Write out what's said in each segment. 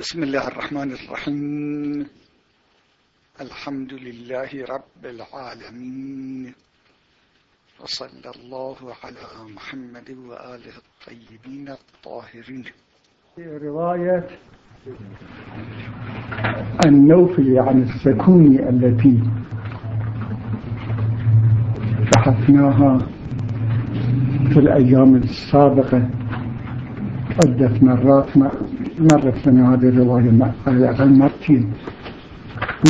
بسم الله الرحمن الرحيم. الحمد لله رب العالمين. وصلى الله على محمد وآله الطيبين الطاهرين. رواية النوفل عن السكوني التي بحثناها في الأيام السابقة. عدة مرات مرت لنا هذه الرواية على الأقل مرتين.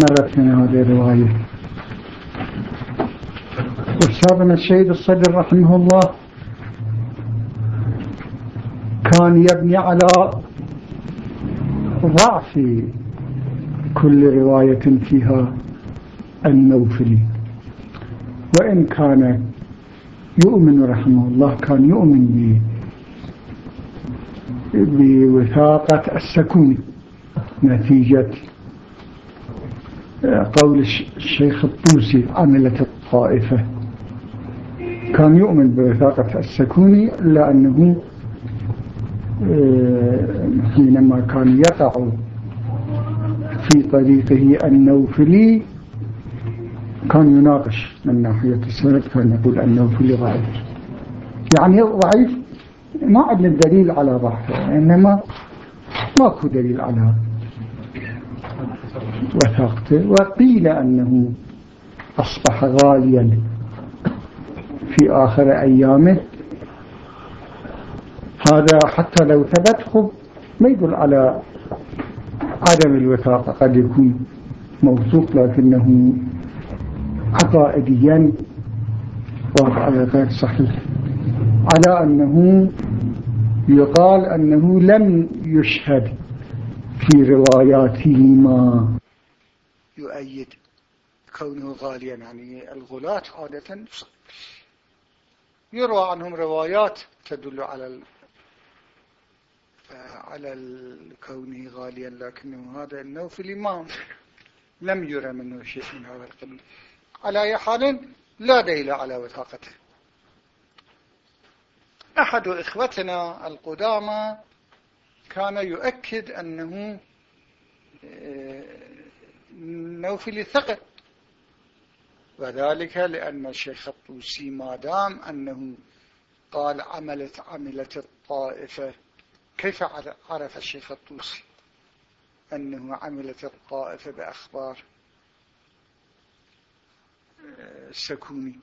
مرت لنا هذه الرواية. أستاذنا السيد الصدر رحمه الله كان يبني على ضعف كل رواية فيها النوفلي. وإن كان يؤمن رحمه الله كان يؤمن بوثاقة السكون نتيجة قول الشيخ الطوسي عملت الطائفة. كان يؤمن بوثاقة السكوني إلا أنه آه، حينما كان يقع في طريقه النوفلي كان يناقش من ناحية السند كان يقول النوفلي ضعيف. يعني ضعيف ما عندنا دليل على ضعفه إنما ماكو دليل على وثاقته. وقيل أنه أصبح غاليا في آخر أيامه. هذا حتى لو ثبت خب ما يدل على عدم الوثاقة قد يكون موثوق لكنه عقائديا وعلى غير صحيح. على أنه يقال أنه لم يشهد في رواياتهما. يؤيد كونه غاليا يعني الغلاة عادة يروى عنهم روايات تدل على على الكون غاليا لكنه هذا النوفل ما لم يرى منه شيء من هذا القبيل. على أي حال لا دليل على وثاقته. أحد إخوتنا القدامى كان يؤكد أنه آه، نوفل ثقة. وذلك لأن الشيخ الطوسي ما دام أنه قال عملت عملت الطائفة كيف عرف الشيخ الطوسي أنه عملت الطائفة بأخبار؟ السكوني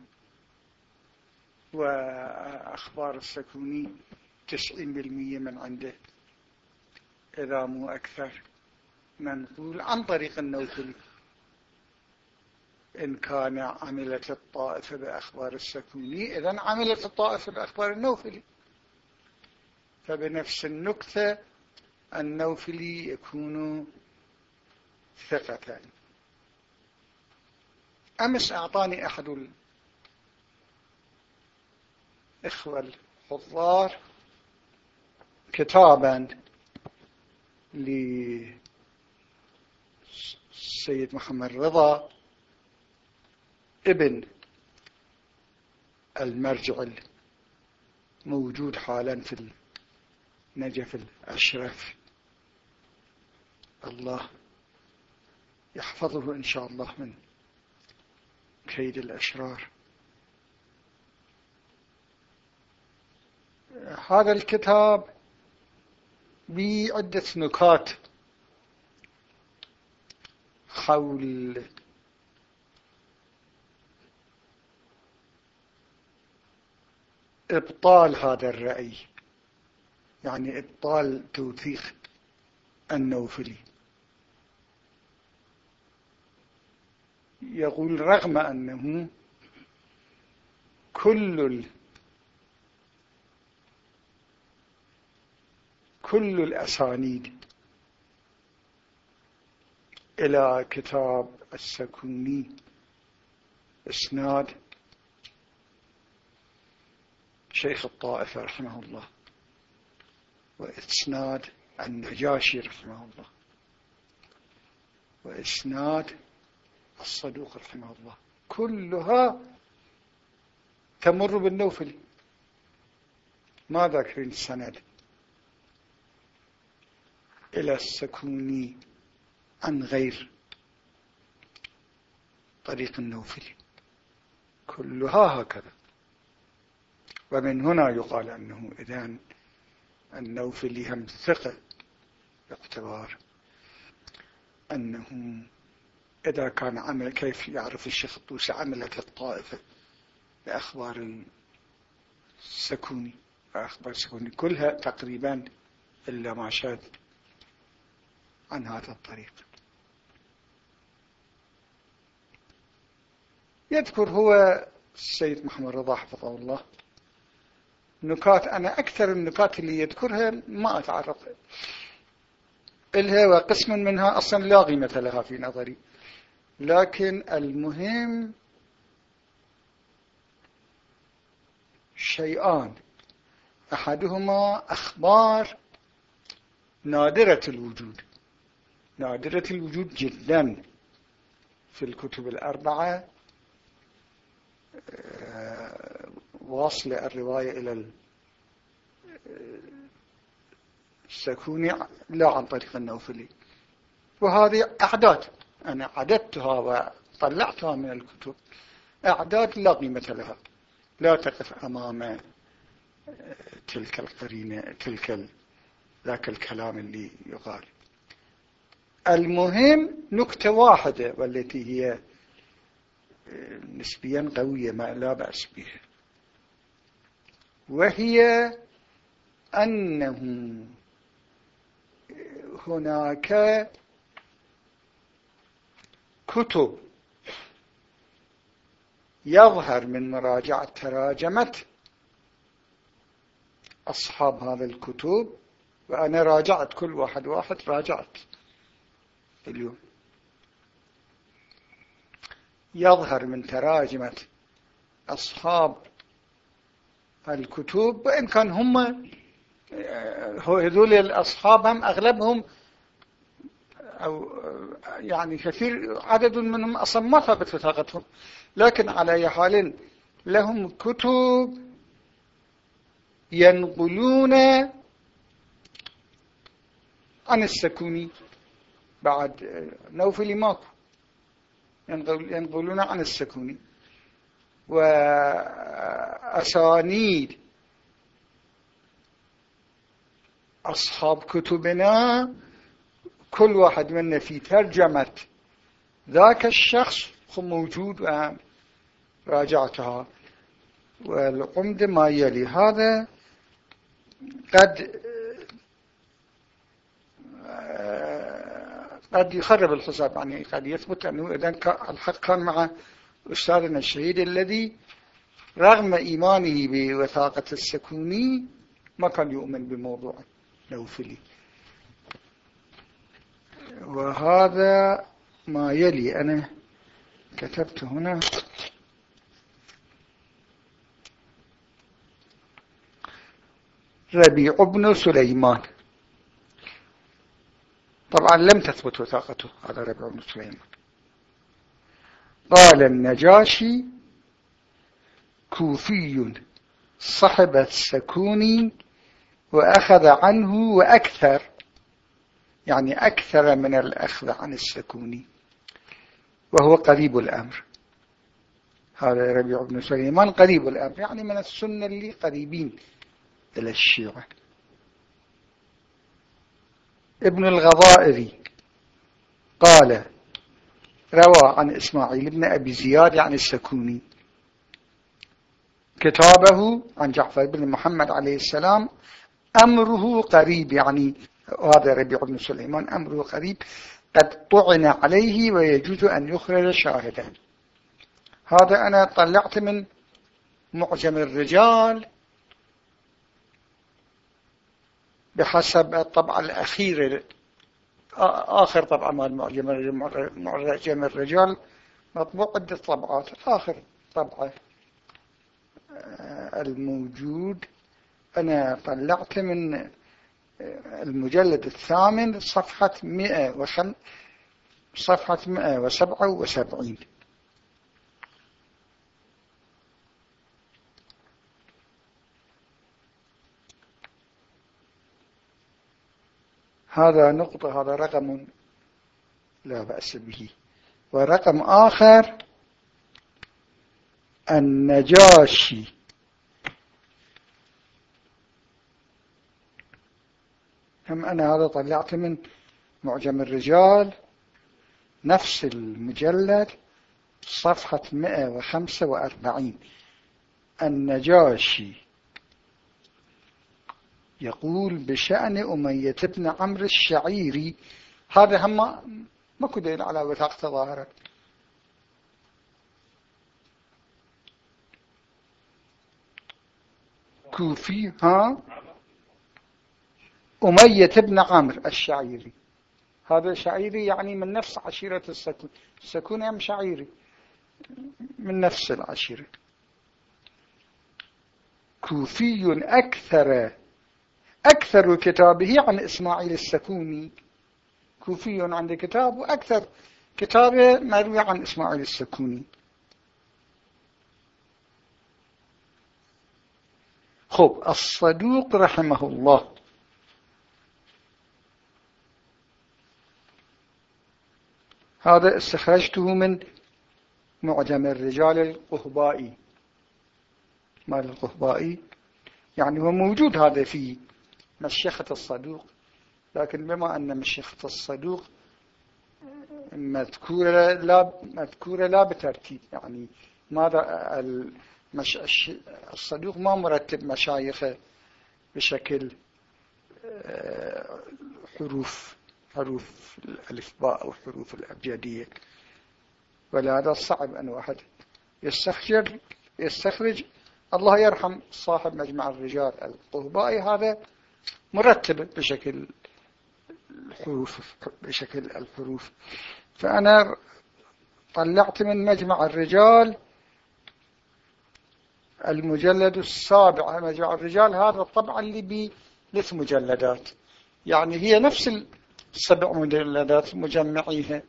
وأخبار السكوني تسعين بالمية من عنده. إذا مو أكثر. منقول عن طريق النوفلي إن كان عملت الطائفة بأخبار السكوني إذا عملت الطائفة بأخبار النوفلي. فبنفس النكتة النوفلي يكون ثقة. أمس أعطاني أحد الإخوة الحضار كتابا للسيد محمد رضا ابن المرجع الموجود حالا في نجف الأشرف. الله يحفظه إن شاء الله من كيد الأشرار. هذا الكتاب بعدة نكات حول إبطال هذا الرأي يعني إبطال توثيق النوفلي. يقول رغم أنه كل كل الأسانيد إلى كتاب السكوني إسناد شيخ الطائفة رحمه الله وإسناد النجاشي رحمه الله وإسناد الصدوق رحمه الله. كلها تمر بالنوفل. ما ذاكرين السند. إلى السكون عن غير طريق النوفل. كلها هكذا. ومن هنا يقال أنه إذن النوفلي هم ثقة باعتبار أنه إذا كان عمل كيف يعرف الشيخ الطوسي عملت الطائفة بأخبار السكوني أخبار السكوني كلها تقريبا إلا ما شاذ عن هذا الطريق. يذكر هو السيد محمد رضا حفظه الله. نكات أنا أكثر النكات اللي يذكرها ما أتعرف إلها وقسم منها أصلا لا قيمة لها في نظري. لكن المهم شيئان. أحدهما أخبار نادرة الوجود. نادرة الوجود جدا في الكتب الأربعة آه، واصل الرواية إلى السكوني لا عن طريق النوفلي. وهذه أعداد أنا عددتها وطلعتها من الكتب. أعداد لا قيمة لها لا تقف أمام آه، تلك القرينة تلك ذاك الكلام اللي يقال. المهم نكتة واحدة والتي هي آه، نسبيا قوية ما لا بأس بها. وهي أنه هناك كتب يظهر من مراجعة تراجمة أصحاب هذا الكتب وأنا راجعت كل واحد واحد راجعت. اليوم. يظهر من تراجمة أصحاب الكتب وإن كان هم هذول الأصحاب هم أغلبهم أو يعني كثير عدد منهم أصلا ما ثبت وثاقتهم لكن على أي حال لهم كتب ينقلون عن السكوني. بعد نوفل ماكو ينقلون عن السكوني وأسانيد. أصحاب كتبنا كل واحد منا في ترجمة. ذاك الشخص موجود وأهم راجعتها. والعمد ما يلي. هذا قد قد يخرب الحساب يعني قد يثبت أنه إذا الحق كان مع أستاذنا الشهيد الذي رغم إيمانه بوثاقة السكوني ما كان يؤمن بموضوع نوفلي. وهذا ما يلي أنا كتبت هنا. ربيع بن سليمان. طبعا لم تثبت وثاقته هذا ربيع بن سليمان. قال النجاشي كوفي صحب السكوني وأخذ عنه وأكثر يعني أكثر من الأخذ عن السكوني وهو قريب الأمر. هذا ربيع بن سليمان قريب الأمر يعني من السنة اللي قريبين إلى الشيعة. ابن الغضائري قال روى عن إسماعيل بن أبي زياد عن السكوني. كتابه عن جعفر بن محمد عليه السلام أمره قريب يعني هذا ربيع بن سليمان أمره قريب قد طعن عليه ويجوز أن يخرج شاهدا. هذا أنا طلعت من معجم الرجال بحسب الطبعة الأخيرة آخر طبعة مال معجم الرجال مطبوع عدة طبعات آخر طبعة آه، الموجود. أنا طلعت من آه، المجلد الثامن صفحة مئة وخم صفحة 177 هذا نقطة هذا رقم لا بأس به. ورقم آخر النجاشي. هم أنا هذا طلعت من معجم الرجال؟ نفس المجلد صفحة 145 النجاشي. يقول بشأن أمية بن عمرو الشعيري. هذا هم ما كدين على وثاقة ظاهرة. كوفي ها؟ أمية بن عمرو الشعيري. هذا شعيري يعني من نفس عشيرة السكون. السكون هم شعيري. من نفس العشيرة. كوفي أكثر أكثر كتابه عن إسماعيل السكوني. كوفي عند كتاب وأكثر كتابه مروي عن إسماعيل السكوني. خب الصدوق رحمه الله. هذا استخرجته من معجم الرجال القهبائي. مال القهبائي؟ يعني هو موجود هذا في مشيخة الصدوق. لكن بما أن مشيخة الصدوق مذكورة لا, مذكورة لا بترتيب. يعني ماذا المش... الصدوق ما مرتب مشايخه بشكل آه، حروف حروف الألفباء أو حروف الأبجدية. ولهذا صعب أن واحد يستخرج يستخرج. الله يرحم صاحب مجمع الرجال القهبائي هذا مرتب بشكل الحروف بشكل الحروف. فأنا طلعت من مجمع الرجال المجلد السابع. مجمع الرجال هذا الطبع اللي بثلاث مجلدات. يعني هي نفس السبع مجلدات مجمعيها.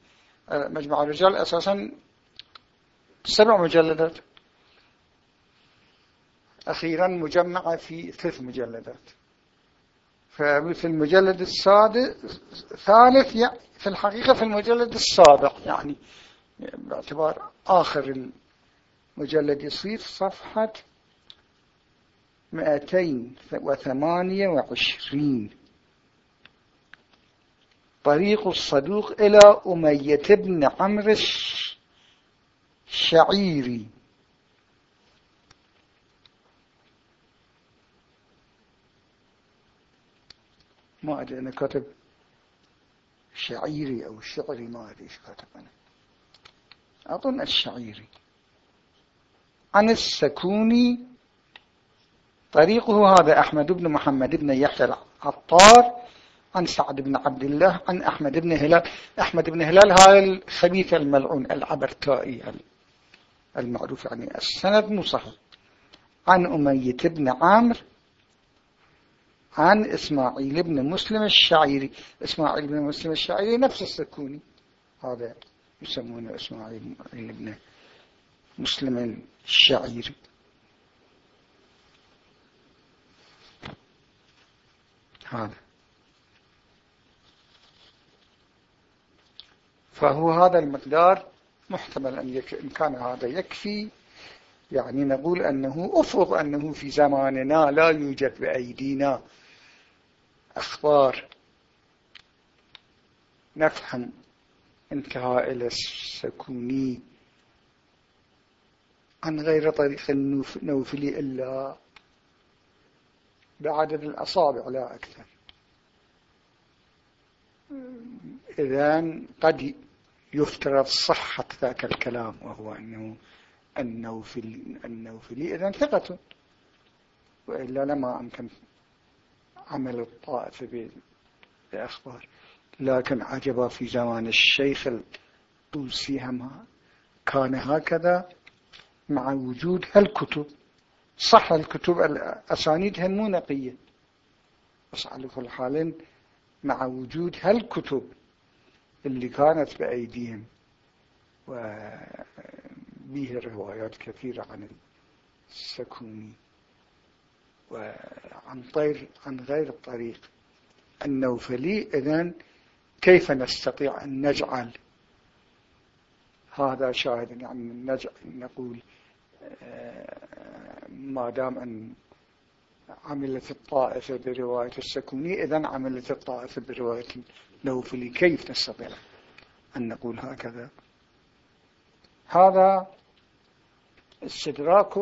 مجمع الرجال أساسا سبع مجلدات. أخيرا مجمعة في ثلاث مجلدات. ففي المجلد السادس ثالث يعني في الحقيقة في المجلد السابع يعني باعتبار آخر المجلد يصير صفحة 228 طريق الصدوق إلى أمية بن عمرو الشعيري ما أدري أنا كاتب شعيري أو شعري ما أدري إيش كاتب أنا. أظن الشعيري. عن السكوني طريقه هذا أحمد بن محمد بن يحيى العطار عن سعد بن عبد الله عن أحمد بن هلال. أحمد بن هلال هذا الخبيث الملعون العبرتائي المعروف يعني. السند مصحف عن أمية بن عامر عن إسماعيل بن مسلم الشعيري. إسماعيل بن مسلم الشعيري نفس السكوني. هذا يسمونه إسماعيل بن مسلم الشعيري هذا. فهو هذا المقدار محتمل أن يك... إن كان هذا يكفي. يعني نقول أنه أفرض أنه في زماننا لا يوجد بأيدينا أخبار. نفهم انتهاء السكوني عن غير طريق النوفلي إلا بعدد الأصابع لا أكثر. إذن قد يفترض صحة ذاك الكلام وهو أنه النوفلي, النوفلي إذن ثقة. وإلا لما أمكن عمل الطائفة بأخبار. لكن عجب في زمان الشيخ الطوسي هم كان هكذا مع وجود هالكتب. صح الكتب الأسانيد مو نقية. بس على كل حال مع وجود هالكتب اللي كانت بأيديهم. وبيه روايات كثيرة عن السكوني. وعن طير عن غير الطريق. النوفلي إذن كيف نستطيع أن نجعل؟ هذا شاهد يعني نجعل نقول آه، ما دام أن عملت الطائفة برواية السكوني إذن عملت الطائفة برواية النوفلي كيف نستطيع أن نقول هكذا؟ هذا استدراك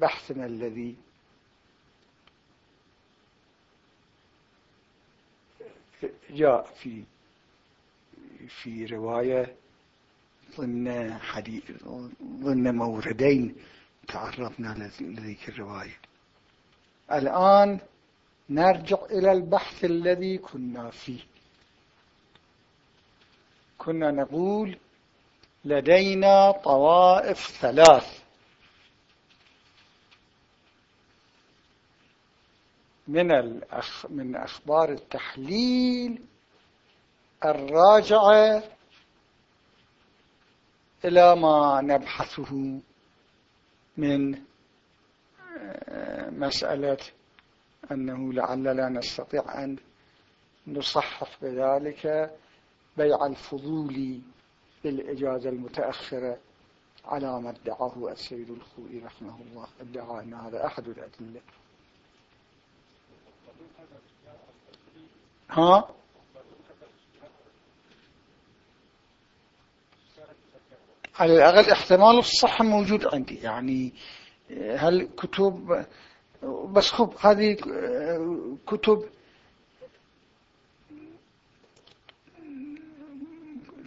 بحثنا الذي جاء في في رواية ضمن حديث ضمن موردين تعرضنا لذيك الرواية. الآن نرجع إلى البحث الذي كنا فيه. كنا نقول لدينا طوائف ثلاث. من الأخ من أخبار التحليل الراجعة إلى ما نبحثه من آه، مسألة أنه لعلنا نستطيع أن نصحح بذلك بيع الفضول بالإجازة المتأخرة على ما ادعاه السيد الخوئي رحمه الله. ادعى أن هذا أحد الأدلة. ها؟ على الأقل احتمال الصحة موجود عندي. يعني هل كتب بس خب هذه كتب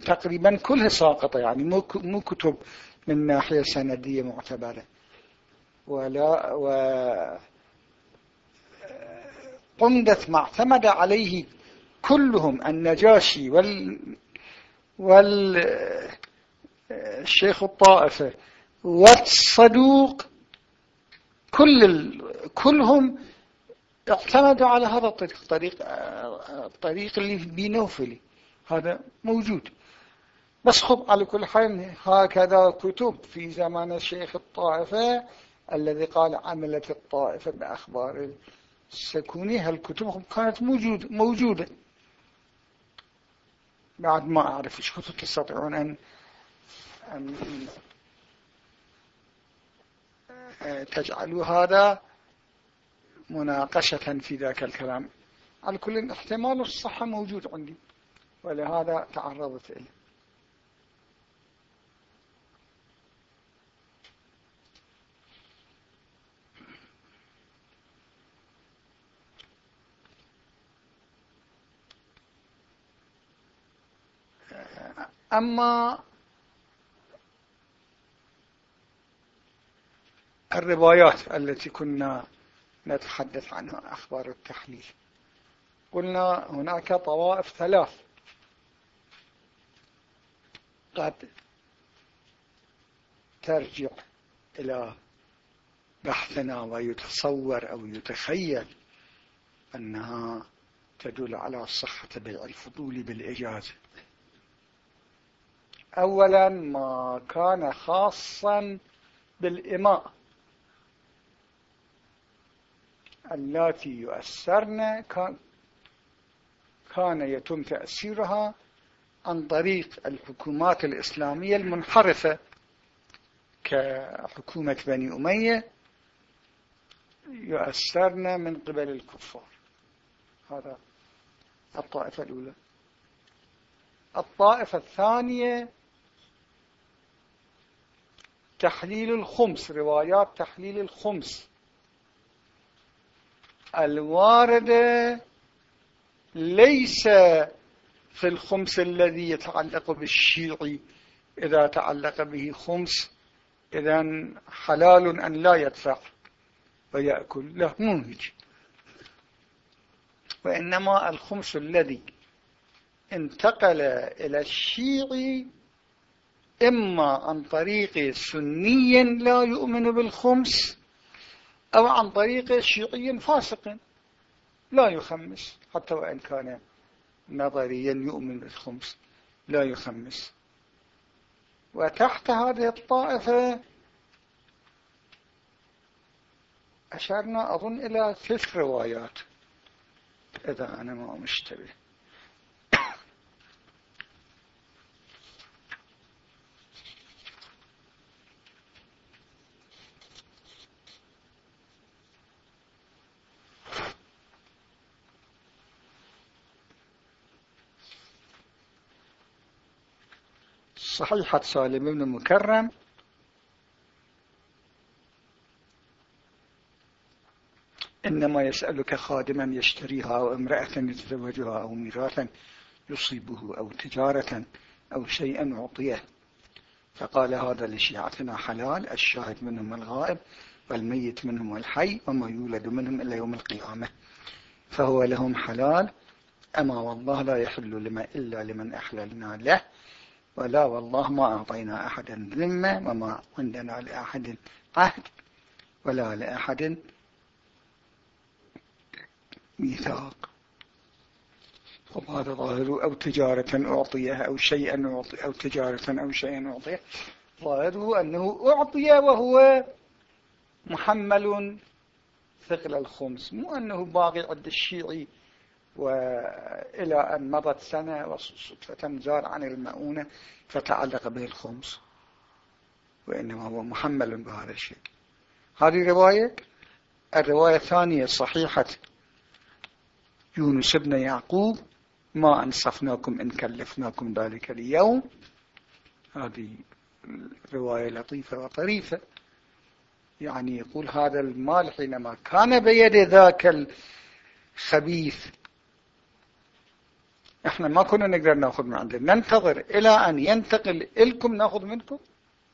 تقريبا كلها ساقطة يعني مو كتب من ناحية سندية معتبرة. ولا و قمدت ما اعتمد عليه كلهم النجاشي وال والشيخ الطائفة والصدوق كل ال... كلهم اعتمدوا على هذا الطريق طريق الطريق اللي بينوفلي هذا موجود. بس خب على كل حال هكذا كتب في زمان الشيخ الطائفة الذي قال عملت الطائفة بأخبار السكوني هالكتب كانت موجودة, موجودة؟ بعد ما أعرف إيش كتب تستطيعون أن, أن تجعلوا هذا مناقشة في ذاك الكلام. على كل احتمال الصحة موجود عندي ولهذا تعرضت إليه. أما الروايات التي كنا نتحدث عنها أخبار التحليل. قلنا هناك طوائف ثلاث قد ترجع إلى بحثنا ويتصور أو يتخيل أنها تدل على صحة بيع الفضول بالإجازة أولا ما كان خاصا بالإماء التي يؤثرن كان يتم تأثيرها عن طريق الحكومات الإسلامية المنحرفة كحكومة بني أمية يؤثرن من قبل الكفار. هذا الطائفة الأولى. الطائفة الثانية تحليل الخمس روايات تحليل الخمس. الواردة ليس في الخمس الذي يتعلق بالشيعي إذا تعلق به خمس إذا حلال أن لا يدفع ويأكل له منهج وإنما الخمس الذي انتقل إلى الشيعي إما عن طريق سني لا يؤمن بالخمس أو عن طريق شيعي فاسق لا يخمس حتى وإن كان نظريا يؤمن بالخمس لا يخمس. وتحت هذه الطائفة أشرنا أظن إلى ثلاث روايات إذا أنا ما مشتبه. صحيحة سالم بن مكرم. إنما يسألك خادما يشتريها أو امرأة يتزوجها أو ميراثا يصيبه أو تجارة أو شيئا أعطيه. فقال هذا لشيعتنا حلال الشاهد منهم الغائب والميت منهم الحي وما يولد منهم إلا يوم القيامة. فهو لهم حلال أما والله لا يحل لما إلا لمن أحللنا له. ولا والله ما أعطينا أحدا ذمة وما عندنا لأحد عهد ولا لأحد ميثاق. وهذا ظاهر أو تجارة أعطيها أو شيئا أعطي أو تجارة أو شيئا أعطيه ظاهره أنه أعطي وهو محمل ثقل الخمس مو أنه باقي عند الشيعي وإلى أن مضت سنة وصدفة زار عن المؤونة فتعلق به الخمس. وإنما هو محمل بهذا الشيء. هذه رواية؟ الرواية الثانية صحيحة. يونس بن يعقوب ما أنصفناكم إن كلفناكم ذلك اليوم. هذه رواية لطيفة وطريفة. يعني يقول هذا المال حينما كان بيد ذاك الخبيث إحنا ما كنا نقدر ناخذ من عندنا. ننتظر إلى أن ينتقل لكم ناخذ منكم؟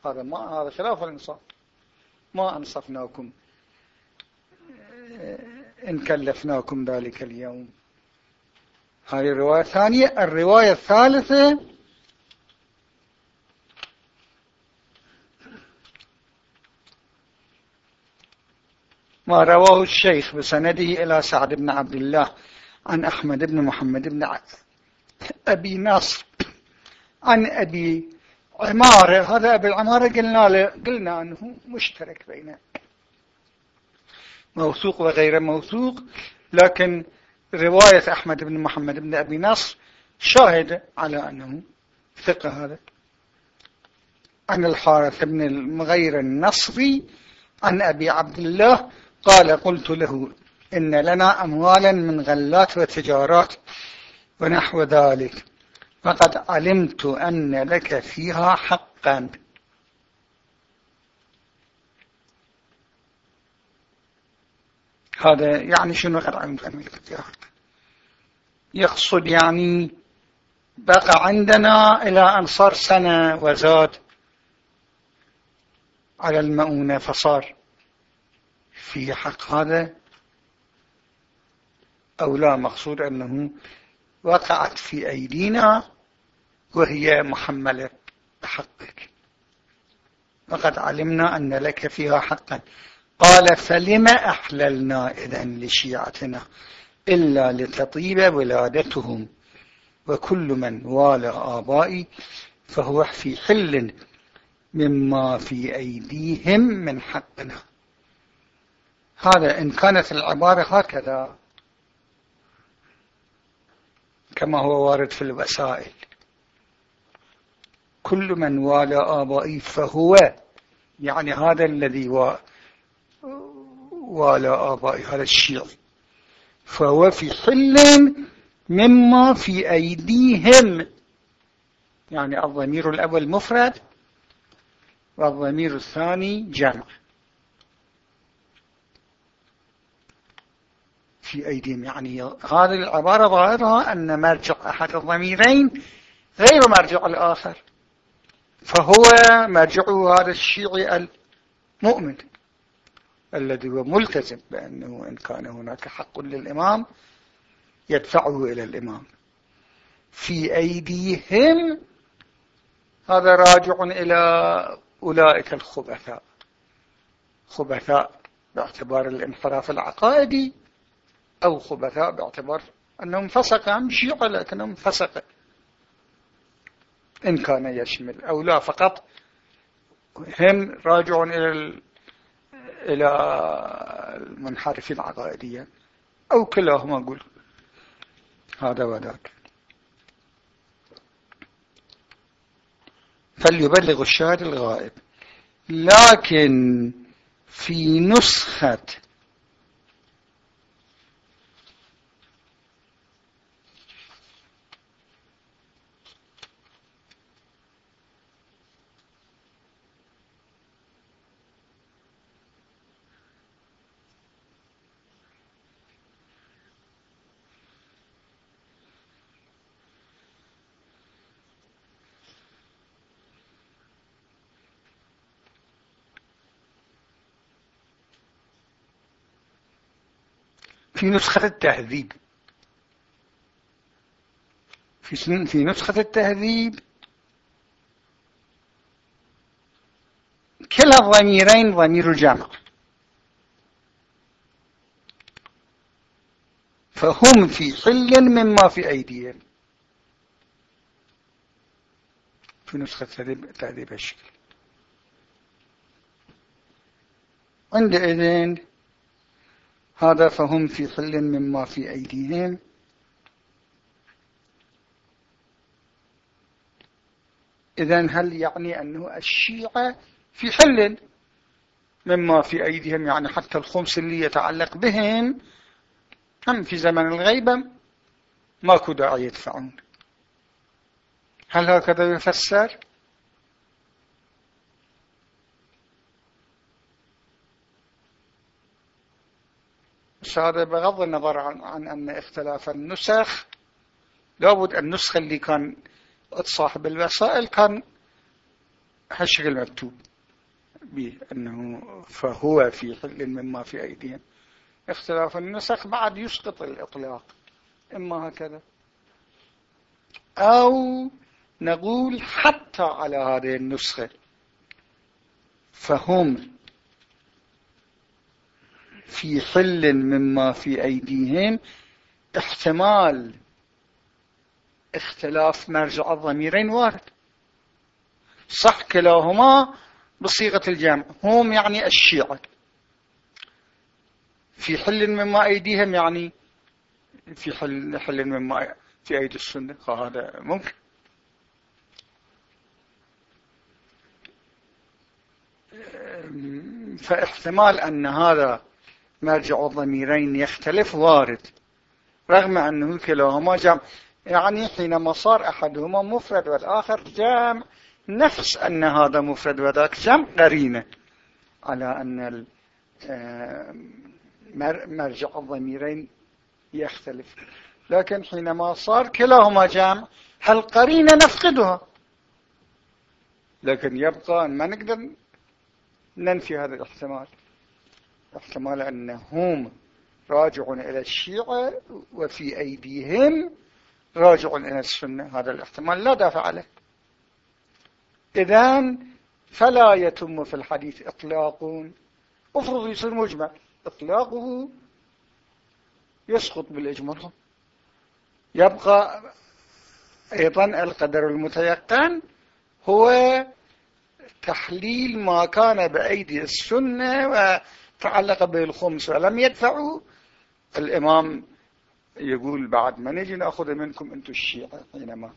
هذا ما هذا خلاف الانصاف. ما أنصفناكم. إن كلفناكم ذلك اليوم. هذه الرواية الثانية. الرواية الثالثة. ما رواه الشيخ بسنده إلى سعد بن عبد الله عن أحمد بن محمد بن أبي نصر عن أبي عمارة هذا أبي العمارة قلنا له قلنا أنه مشترك بين موثوق وغير موثوق لكن رواية أحمد بن محمد بن أبي نصر شاهد على أنه ثقة هذا. عن الحارث بن المغير النصري عن أبي عبد الله قال قلت له إن لنا أموالا من غلات وتجارات. ونحو ذلك. فقد علمت أن لك فيها حقا. هذا يعني شنو قد علمت أن لك فيها حقا يقصد يعني بقى عندنا إلى أن صار سنة وزاد على المؤونة فصار في حق هذا أو لا؟ مقصود أنه وقعت في أيدينا وهي محملة بحقك. وقد علمنا أن لك فيها حقا. قال فلما أحللنا إذن لشيعتنا إلا لتطيب ولادتهم. وكل من والى آبائي فهو في حل مما في أيديهم من حقنا. هذا إن كانت العبارة هكذا. كما هو وارد في الوسائل. كل من والى آبائي فهو يعني هذا الذي والى آبائي هذا الشيعي فهو في حل مما في أيديهم. يعني الضمير الأول مفرد والضمير الثاني جمع. في أيديهم. يعني هذه العبارة ظاهرها أن مرجع أحد الضميرين غير مرجع الآخر. فهو مرجعه هذا الشيعي المؤمن الذي هو ملتزم بأنه إن كان هناك حق للإمام يدفعه إلى الإمام. في أيديهم هذا راجع إلى أولئك الخبثاء. خبثاء باعتبار الانحراف العقائدي أو خبثاء باعتبار أنهم فسق هم شيعة لكنهم فسق إن كان يشمل أو لا فقط هم راجعون إلى إلى المنحرفين عقائديا. أو كلاهما أقول هذا وذاك. فليبلغ الشاهد الغائب. لكن في نسخة في نسخة التهذيب. في في نسخة التهذيب. كلا الضميرين ضمير الجمع. فهم في حل مما في أيديهم. في نسخة تهذيب الشكل. عندئذ هذا فهم في حل مما في أيديهم. إذا هل يعني أنه الشيعة في حل مما في أيديهم؟ يعني حتى الخمس اللي يتعلق بهم هم في زمن الغيبة ماكو داعي يدفعون. هل هكذا يفسر؟ هذا بغض النظر عن, عن أن اختلاف النسخ لابد النسخة اللي كان صاحب الوسائل كان هالشكل مكتوب بأنه فهو في حل مما في أيديهم. اختلاف النسخ بعد يسقط الإطلاق إما هكذا. أو نقول حتى على هذه النسخة فهم في حل مما في أيديهم. احتمال اختلاف مرجع الضميرين وارد. صح كلاهما بصيغة الجمع. هم يعني الشيعة. في حل مما أيديهم يعني في حل, حل مما في أيدي السنة. فهذا ممكن. فاحتمال أن هذا مرجع الضميرين يختلف وارد. رغم أنه كلاهما جمع. يعني حينما صار أحدهما مفرد والآخر جمع نفس أن هذا مفرد وذاك جمع قرينة. على أن آه، مرجع الضميرين يختلف. لكن حينما صار كلاهما جمع هل قرينة نفقدها. لكن يبقى ما نقدر ننفي هذا الاحتمال. احتمال أنهم راجعون إلى الشيعة وفي أيديهم راجعون إلى السنة. هذا الاحتمال لا دافع عليه. إذن فلا يتم في الحديث إطلاق. أفرض يصير مجمع. إطلاقه يسقط بالإجمال يبقى أيضا القدر المتيقن هو تحليل ما كان بأيدي السنة تعلق به الخمس ولم يدفعوا الإمام يقول بعد ما نجي نأخذ منكم أنتم الشيعة حينما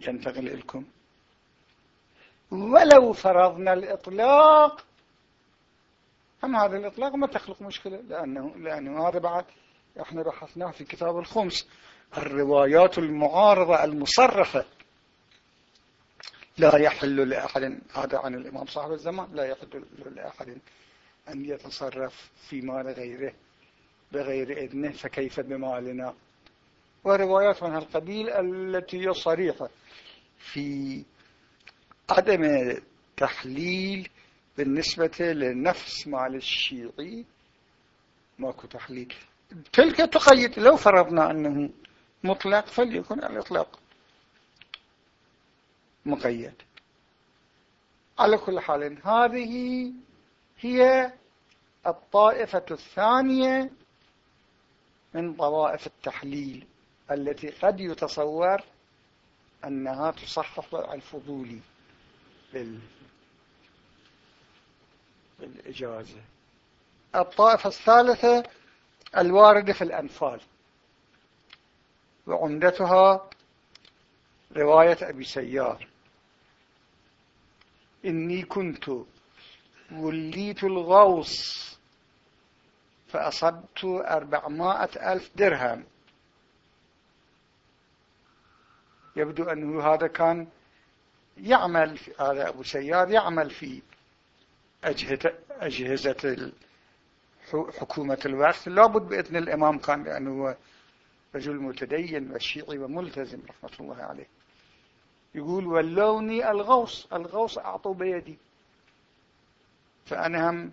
ينتقل لكم ولو فرضنا الإطلاق هم هذا الإطلاق ما تخلق مشكلة لأنه, لأنه هذا بعد إحنا بحثناه في كتاب الخمس الروايات المعارضة المصرفة لا يحل لأحد هذا عن الإمام صاحب الزمان لا يحل لأحد أن يتصرف في مال غيره بغير إذنه فكيف بمالنا؟ وروايات من هالقبيل التي هي صريحة في عدم تحليل بالنسبة لنفس مال الشيعي. ماكو تحليل. تلك تقيد لو فرضنا أنه مطلق فليكن الإطلاق مقيد. على كل حال هذه هي الطائفة الثانية من طوائف التحليل التي قد يتصور أنها تصحح الفضولي بالإجازة. الطائفة الثالثة الواردة في الأنفال. وعمدتها رواية أبي سيار. إني كنت وليت الغوص. فأصبت أربعمائة ألف درهم. يبدو أنه هذا كان يعمل هذا أبو سيار يعمل في أجهزة حكومة الوقت. لابد بإذن الإمام كان لأنه رجل متدين وشيعي وملتزم رحمة الله عليه. يقول ولوني الغوص الغوص أعطوا بيدي. فأنا هم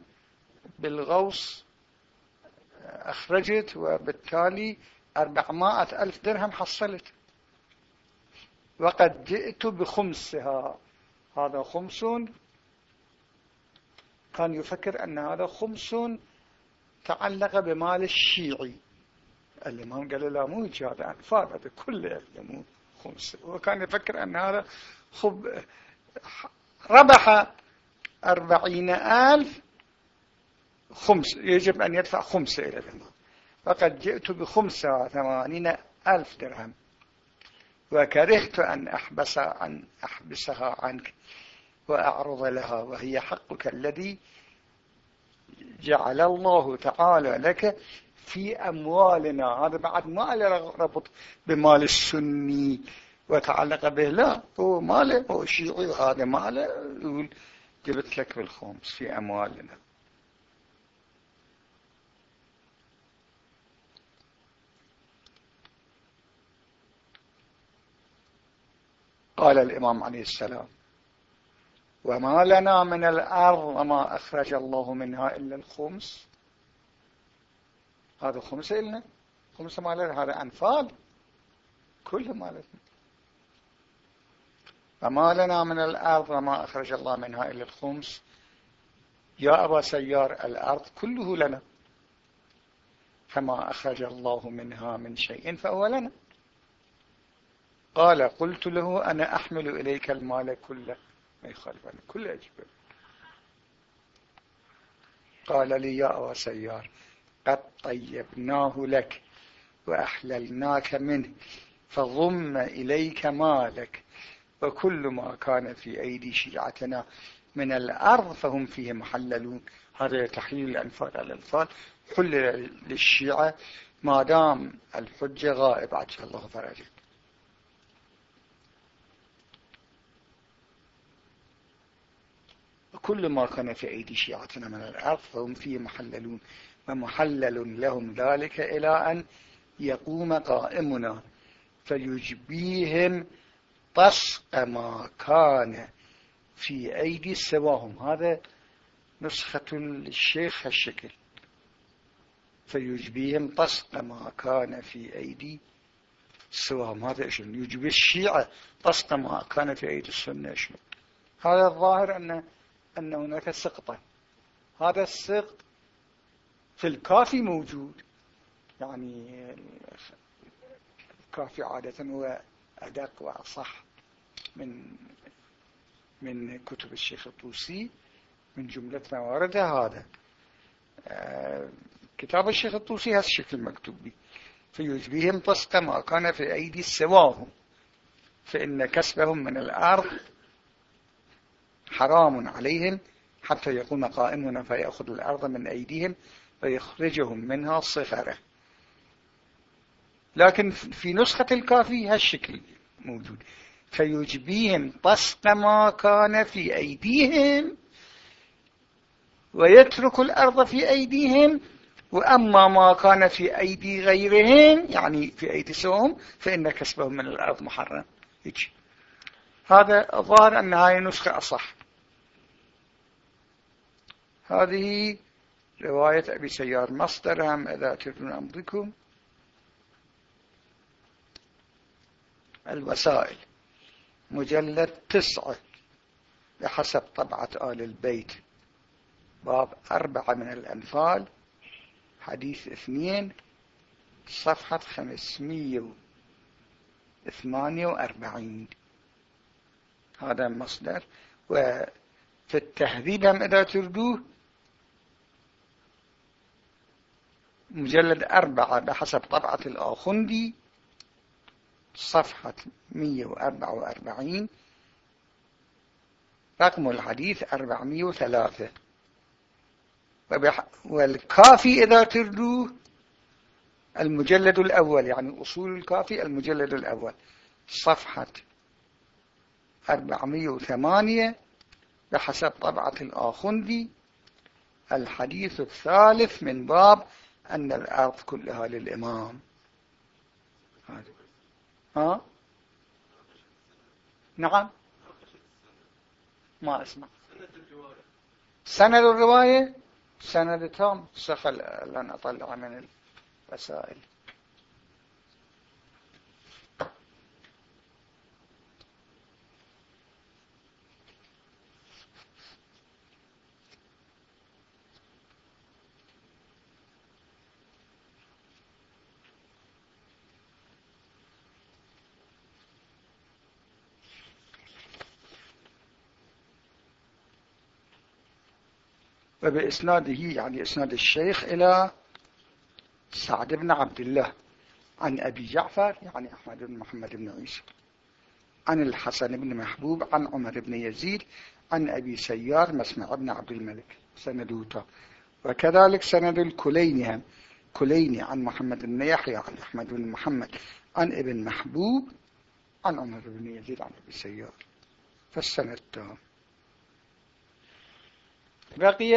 بالغوص أخرجت وبالتالي أربعمائة ألف درهم حصلت. وقد جئت بخمسها. هذا خمس كان يفكر أن هذا خمس تعلق بمال الشيعي. الإمام قال لا مو هذا أنفال هذا كله خمس وكان يفكر أن هذا خب ربح أربعين ألف خمس يجب أن يدفع خمسة إلى الإمام فقد جئت بخمسة وثمانين ألف درهم. وكرهت أن أحبس عن أحبسها عنك وأعرض لها وهي حقك الذي جعل الله تعالى لك في أموالنا. هذا بعد ما ربط بمال السني وتعلق به. لا هو ماله هو شيعي وهذا ماله جبت لك بالخمس في أموالنا قال الإمام عليه السلام وما لنا من الأرض وما أخرج الله منها إلا الخمس. هذا خمس إلنا خمس مال هذا أنفال كل مالتنا. وما لنا من الأرض وما أخرج الله منها إلا الخمس. يا أبا سيار الأرض كله لنا. فما أخرج الله منها من شيء فهو لنا. قال قلت له أنا أحمل إليك المال كله. ما يخالف كله أجبه قال لي يا أبا سيار قد طيبناه لك وأحللناك منه فضم إليك مالك. وكل ما كان في أيدي شيعتنا من الأرض فهم فيه محللون. هذا تحليل الأنفال على الأنفال. حل للشيعة ما دام الحجة غائب عجل الله فرجه. وكل ما كان في أيدي شيعتنا من الأرض فهم فيه محللون. ومحلل لهم ذلك إلى أن يقوم قائمنا. فيجبيهم طسق ما كان في أيدي سواهم. هذا نسخة الشيخ هالشكل. فيجبيهم طسق ما كان في أيدي سواهم. هذا شنو؟ يجبي الشيعة طسق ما كان في أيدي السنة شنو؟ هذا الظاهر أن أن هناك سقطة. هذا السقط في الكافي موجود. يعني الكافي عادة هو أدق وأصح. من من كتب الشيخ الطوسي من جملة ما ورد هذا. آه، كتاب الشيخ الطوسي هذا الشكل مكتوب به. فيجبيهم طسق ما كان في أيدي سواهم. فإن كسبهم من الأرض حرام عليهم حتى يقوم قائمنا فيأخذ الأرض من أيديهم فيخرجهم منها صغرة لكن في نسخة الكافي هالشكل موجود. فيجبيهم طسق ما كان في أيديهم ويترك الأرض في أيديهم. وأما ما كان في أيدي غيرهم يعني في أيدي سوهم فإن كسبهم من الأرض محرم. يجي. هذا ظاهر أن هاي نسخة أصح. هذه رواية أبي سيار مصدر هم إذا تردون أمضكم الوسائل. مجلد تسعة بحسب طبعة آل البيت. باب أربعة من الأنفال حديث اثنين صفحة خمسمية ثمانية وأربعين. هذا المصدر وفي التهذيب هم إذا تردوه مجلد أربعة بحسب طبعة الآخندي. صفحة 144 رقم الحديث 403 والكافي إذا تردوه المجلد الأول يعني أصول الكافي المجلد الأول. صفحة 408 بحسب طبعة الآخندي الحديث الثالث من باب أن الأرض كلها للإمام. ها؟ نعم. ما أسمع. سند الرواية؟ سند تام سخل لن أطلع من الوسائل وبإسناده يعني إسناد الشيخ إلى سعد بن عبد الله عن أبي جعفر يعني أحمد بن محمد بن عيسى عن الحسن بن محبوب عن عمر بن يزيد عن أبي سيار مسمع بن عبد الملك سندوتا وكذلك سند الكليني هم كليني عن محمد بن يحيى عن أحمد بن محمد عن ابن محبوب عن عمر بن يزيد عن أبي سيار. فالسند تام بقي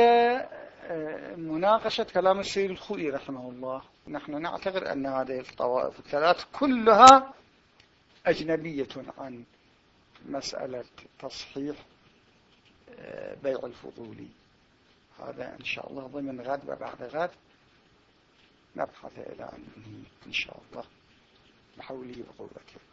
آه، مناقشة كلام السيد الخوئي رحمه الله. نحن نعتقد أن هذه الطوائف الثلاث كلها أجنبية عن مسألة تصحيح آه، بيع الفضولي هذا إن شاء الله ضمن غد وبعد غد نبحث إلى أن إن شاء الله بحوله وقوته.